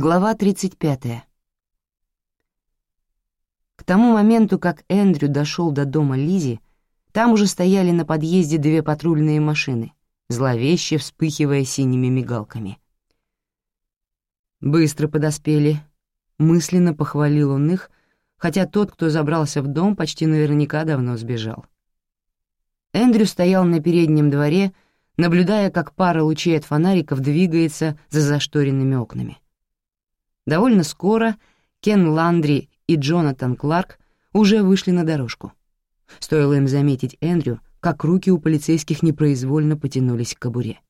Глава 35. К тому моменту, как Эндрю дошел до дома Лизи, там уже стояли на подъезде две патрульные машины, зловеще вспыхивая синими мигалками. «Быстро подоспели», — мысленно похвалил он их, хотя тот, кто забрался в дом, почти наверняка давно сбежал. Эндрю стоял на переднем дворе, наблюдая, как пара лучей от фонариков двигается за зашторенными окнами. Довольно скоро Кен Ландри и Джонатан Кларк уже вышли на дорожку. Стоило им заметить Эндрю, как руки у полицейских непроизвольно потянулись к кобуре.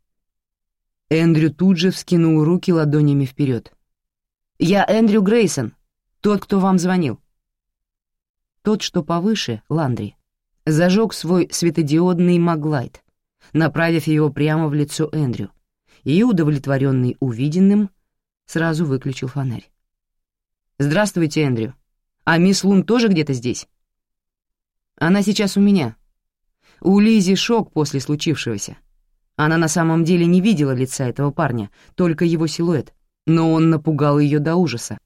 Эндрю тут же вскинул руки ладонями вперед. «Я Эндрю Грейсон, тот, кто вам звонил». Тот, что повыше, Ландри, зажег свой светодиодный маглайт, направив его прямо в лицо Эндрю, и, удовлетворенный увиденным, сразу выключил фонарь. «Здравствуйте, Эндрю. А мисс Лун тоже где-то здесь?» «Она сейчас у меня. У Лизи шок после случившегося. Она на самом деле не видела лица этого парня, только его силуэт, но он напугал ее до ужаса.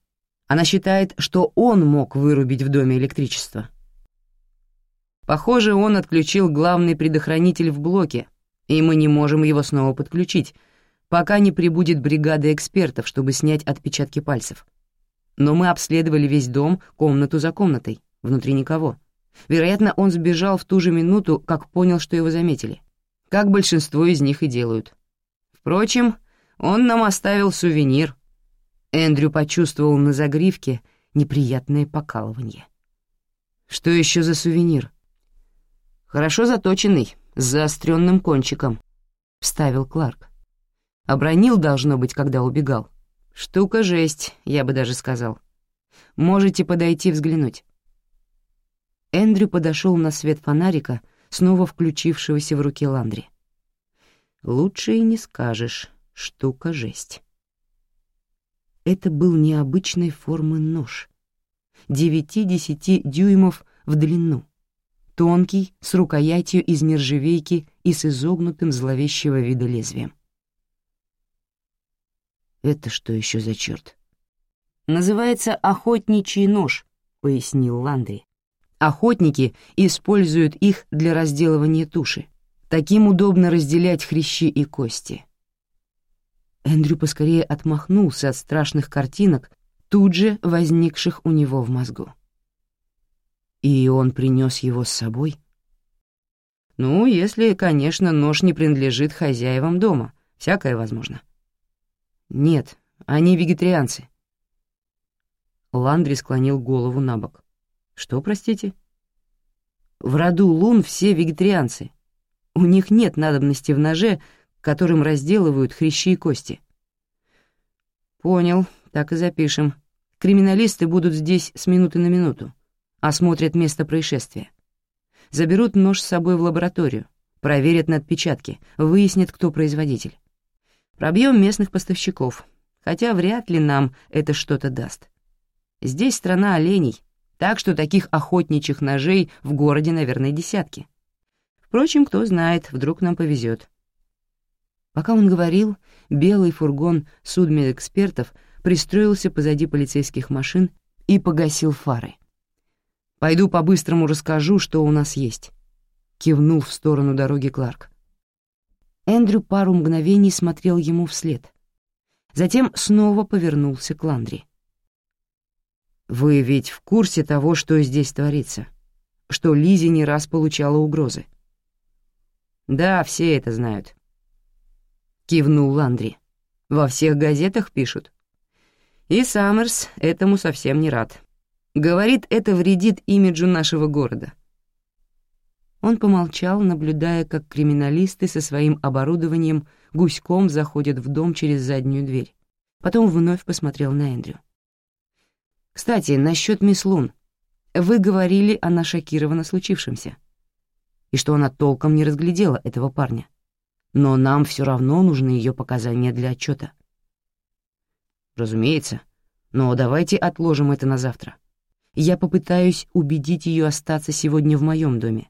Она считает, что он мог вырубить в доме электричество. Похоже, он отключил главный предохранитель в блоке, и мы не можем его снова подключить, пока не прибудет бригада экспертов, чтобы снять отпечатки пальцев. Но мы обследовали весь дом комнату за комнатой, внутри никого. Вероятно, он сбежал в ту же минуту, как понял, что его заметили. Как большинство из них и делают. Впрочем, он нам оставил сувенир. Эндрю почувствовал на загривке неприятное покалывание. Что еще за сувенир? Хорошо заточенный, с заостренным кончиком, — вставил Кларк. Обронил, должно быть, когда убегал. Штука жесть, я бы даже сказал. Можете подойти взглянуть. Эндрю подошел на свет фонарика, снова включившегося в руке Ландри. Лучше и не скажешь, штука жесть. Это был необычной формы нож. Девяти-десяти дюймов в длину. Тонкий, с рукоятью из нержавейки и с изогнутым зловещего вида лезвием. «Это что еще за черт?» «Называется охотничий нож», — пояснил Ландри. «Охотники используют их для разделывания туши. Таким удобно разделять хрящи и кости». Эндрю поскорее отмахнулся от страшных картинок, тут же возникших у него в мозгу. И он принес его с собой? Ну, если, конечно, нож не принадлежит хозяевам дома, всякое возможно. «Нет, они вегетарианцы». Ландри склонил голову на бок. «Что, простите?» «В роду лун все вегетарианцы. У них нет надобности в ноже, которым разделывают хрящи и кости». «Понял, так и запишем. Криминалисты будут здесь с минуты на минуту, осмотрят место происшествия. Заберут нож с собой в лабораторию, проверят на отпечатки, выяснят, кто производитель. Пробьем местных поставщиков, хотя вряд ли нам это что-то даст. Здесь страна оленей, так что таких охотничьих ножей в городе, наверное, десятки. Впрочем, кто знает, вдруг нам повезет. Пока он говорил, белый фургон судмедэкспертов пристроился позади полицейских машин и погасил фары. «Пойду по-быстрому расскажу, что у нас есть», — кивнул в сторону дороги Кларк. Эндрю пару мгновений смотрел ему вслед. Затем снова повернулся к Ландри. «Вы ведь в курсе того, что здесь творится? Что Лизи не раз получала угрозы?» «Да, все это знают», — кивнул Ландри. «Во всех газетах пишут. И Саммерс этому совсем не рад. Говорит, это вредит имиджу нашего города. Он помолчал, наблюдая, как криминалисты со своим оборудованием гуськом заходят в дом через заднюю дверь. Потом вновь посмотрел на Эндрю. «Кстати, насчет мисс Лун. Вы говорили, она шокирована случившимся. И что она толком не разглядела этого парня. Но нам все равно нужны ее показания для отчета. «Разумеется. Но давайте отложим это на завтра. Я попытаюсь убедить ее остаться сегодня в моем доме.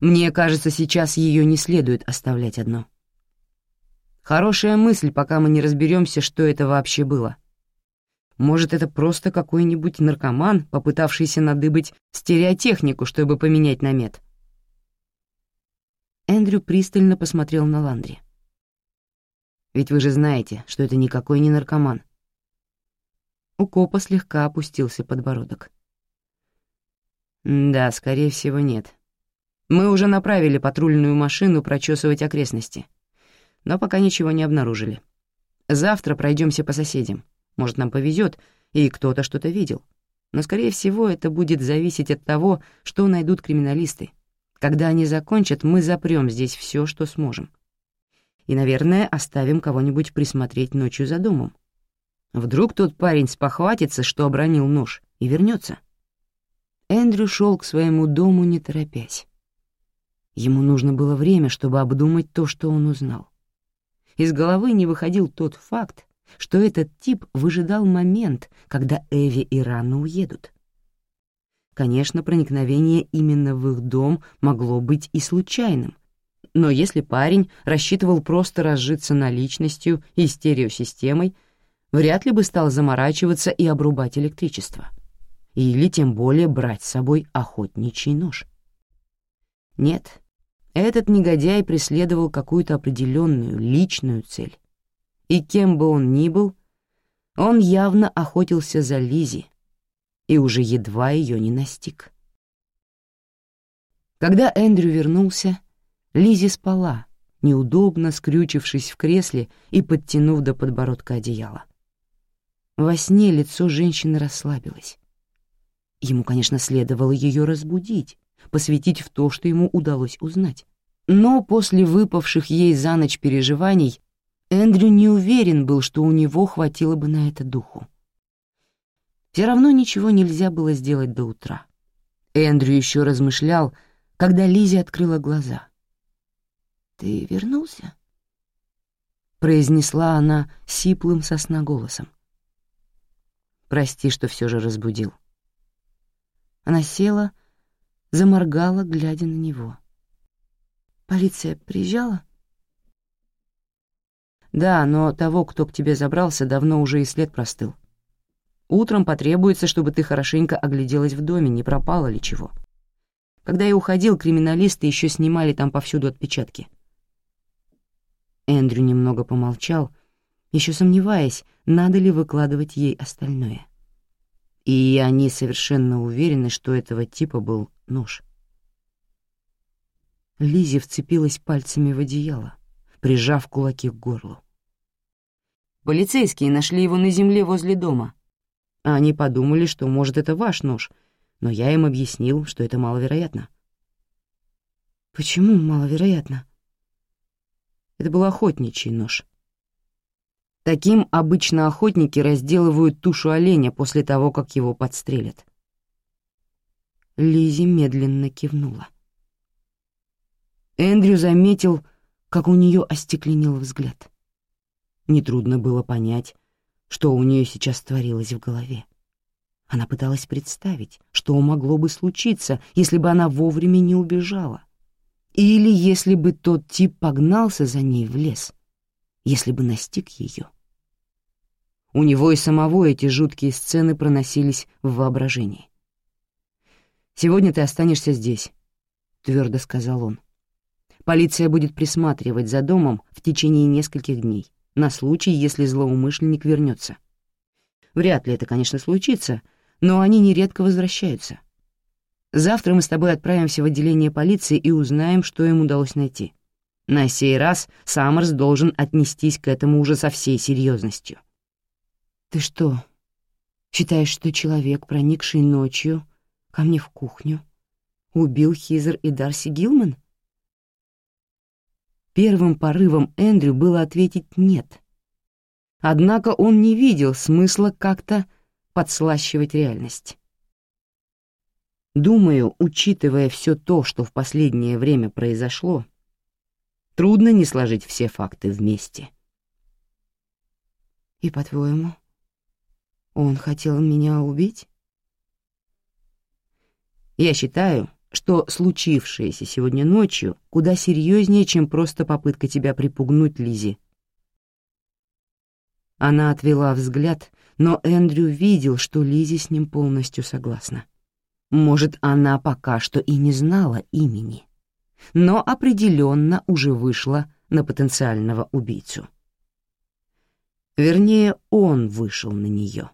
Мне кажется, сейчас ее не следует оставлять одно. Хорошая мысль, пока мы не разберемся, что это вообще было. Может, это просто какой-нибудь наркоман, попытавшийся надыбать стереотехнику, чтобы поменять намет. Эндрю пристально посмотрел на Ландри. «Ведь вы же знаете, что это никакой не наркоман». У копа слегка опустился подбородок. «Да, скорее всего, нет. Мы уже направили патрульную машину прочесывать окрестности, но пока ничего не обнаружили. Завтра пройдемся по соседям. Может, нам повезет, и кто-то что-то видел. Но, скорее всего, это будет зависеть от того, что найдут криминалисты. Когда они закончат, мы запрем здесь все, что сможем. И, наверное, оставим кого-нибудь присмотреть ночью за домом. Вдруг тот парень спохватится, что обронил нож, и вернется. Эндрю шел к своему дому, не торопясь. Ему нужно было время, чтобы обдумать то, что он узнал. Из головы не выходил тот факт, что этот тип выжидал момент, когда Эви и Ранна уедут. Конечно, проникновение именно в их дом могло быть и случайным, но если парень рассчитывал просто разжиться наличностью и стереосистемой, вряд ли бы стал заморачиваться и обрубать электричество. Или тем более брать с собой охотничий нож. Нет, этот негодяй преследовал какую-то определенную личную цель и кем бы он ни был, он явно охотился за Лизи и уже едва ее не настиг. Когда Эндрю вернулся, Лизи спала, неудобно скрючившись в кресле и подтянув до подбородка одеяло. Во сне лицо женщины расслабилось. Ему, конечно, следовало ее разбудить, посвятить в то, что ему удалось узнать. Но после выпавших ей за ночь переживаний Эндрю не уверен был, что у него хватило бы на это духу. Все равно ничего нельзя было сделать до утра. Эндрю еще размышлял, когда Лизи открыла глаза. «Ты вернулся?» — произнесла она сиплым сосноголосом. «Прости, что все же разбудил». Она села, заморгала, глядя на него. «Полиция приезжала?» Да, но того, кто к тебе забрался, давно уже и след простыл. Утром потребуется, чтобы ты хорошенько огляделась в доме, не пропало ли чего. Когда я уходил, криминалисты еще снимали там повсюду отпечатки. Эндрю немного помолчал, еще сомневаясь, надо ли выкладывать ей остальное. И они совершенно уверены, что этого типа был нож. Лизи вцепилась пальцами в одеяло прижав кулаки к горлу. Полицейские нашли его на земле возле дома. Они подумали, что, может, это ваш нож, но я им объяснил, что это маловероятно. Почему маловероятно? Это был охотничий нож. Таким обычно охотники разделывают тушу оленя после того, как его подстрелят. Лизи медленно кивнула. Эндрю заметил, как у нее остекленел взгляд. Нетрудно было понять, что у нее сейчас творилось в голове. Она пыталась представить, что могло бы случиться, если бы она вовремя не убежала. Или если бы тот тип погнался за ней в лес, если бы настиг ее. У него и самого эти жуткие сцены проносились в воображении. «Сегодня ты останешься здесь», — твердо сказал он. Полиция будет присматривать за домом в течение нескольких дней, на случай, если злоумышленник вернется. Вряд ли это, конечно, случится, но они нередко возвращаются. Завтра мы с тобой отправимся в отделение полиции и узнаем, что им удалось найти. На сей раз Саммерс должен отнестись к этому уже со всей серьезностью. «Ты что, считаешь, что человек, проникший ночью ко мне в кухню, убил Хизер и Дарси Гилман?» Первым порывом Эндрю было ответить «нет». Однако он не видел смысла как-то подслащивать реальность. Думаю, учитывая все то, что в последнее время произошло, трудно не сложить все факты вместе. И, по-твоему, он хотел меня убить? Я считаю, что случившееся сегодня ночью куда серьезнее, чем просто попытка тебя припугнуть, Лизи, Она отвела взгляд, но Эндрю видел, что Лизи с ним полностью согласна. Может, она пока что и не знала имени, но определенно уже вышла на потенциального убийцу. Вернее, он вышел на нее.